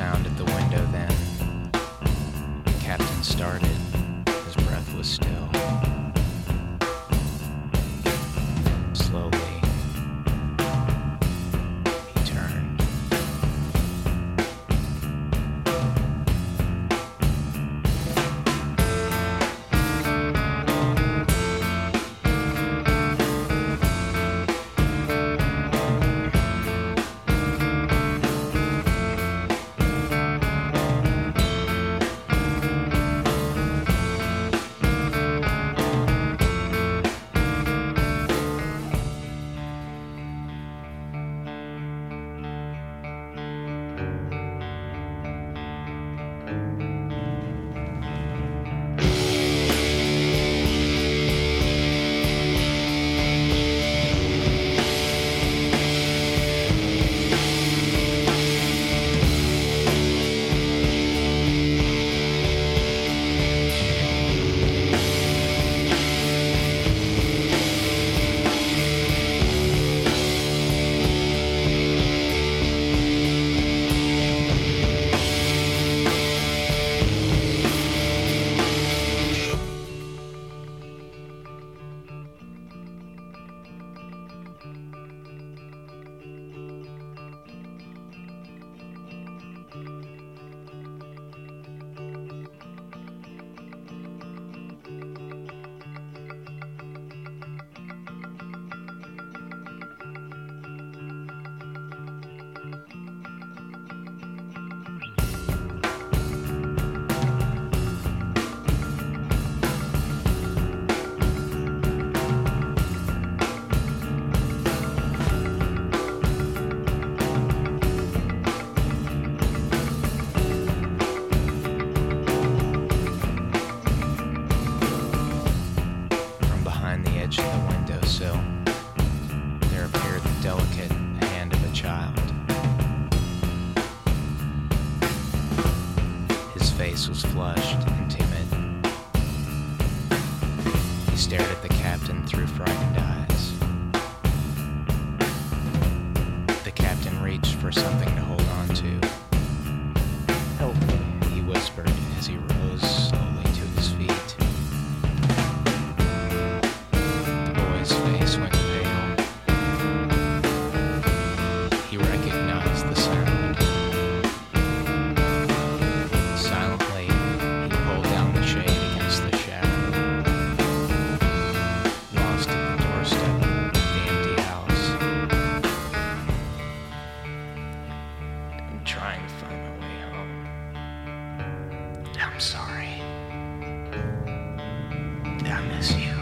sound stared at the captain through frightened eyes. The captain reached for something to hold on to. I miss you.